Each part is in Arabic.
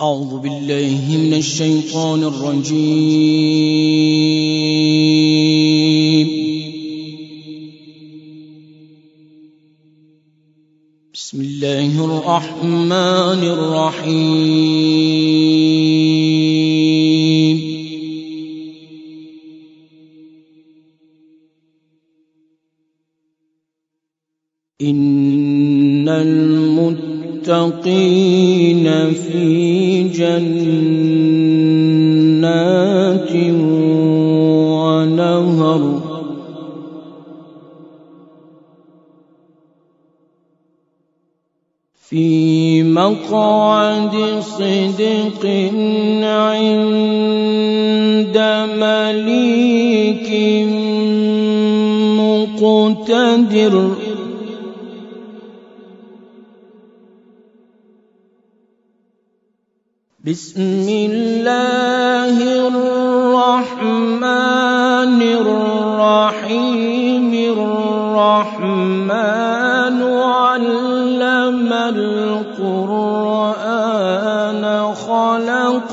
أعوذ بالله من الشيطان الرجيم. بسم الله الرحمن الرحيم. إن المتقين في جنات ونهر. في مقعد صدق عند مليك مقتدر. بسم الله الرحمن الرحيم. الرحمن علم القرآن خلق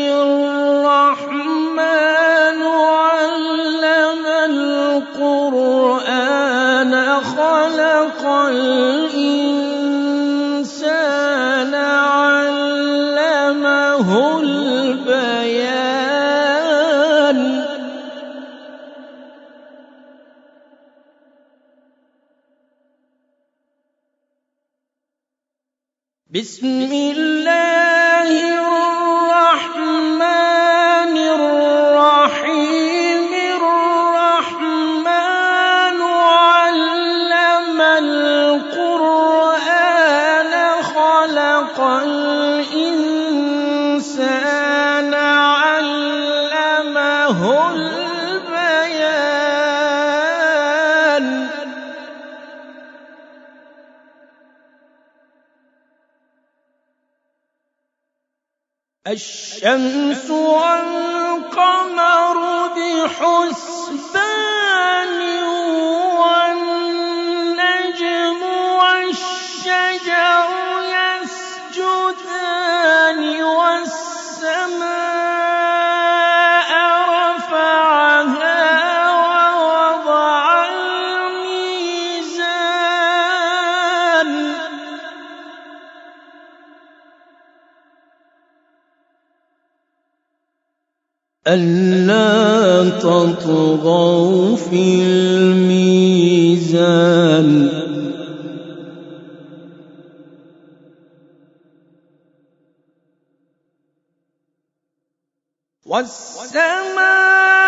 خلق الإنسان علمه البيان. بسم الله. علمه البيان. الشمس والقمر بحسبان ألا تطغوا في الميزان. والسماء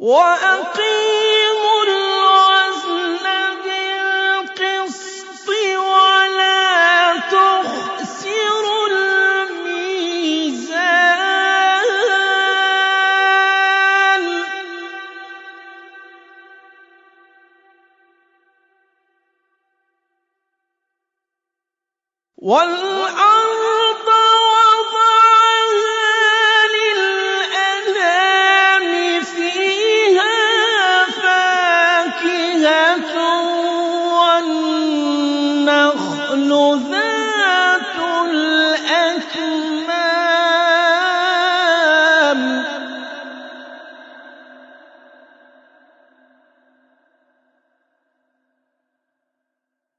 وأقيموا الوزن بالقسط ولا تخسروا الميزان. والأرض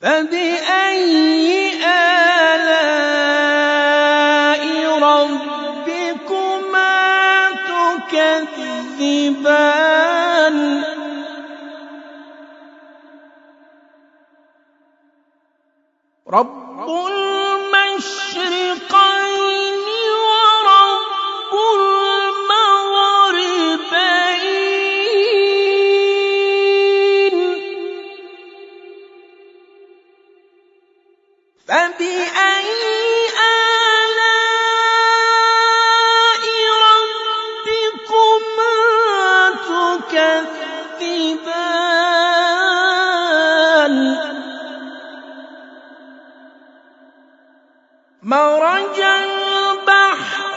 فبأي آلاء ربكما تكذبان رب فبأي آلاء ربكما مرج البحرين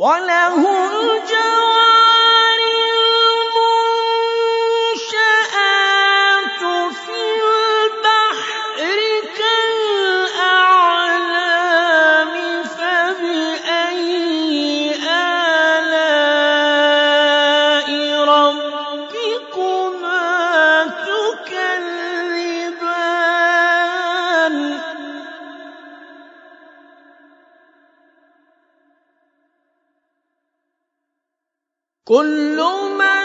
وله الجوار كل من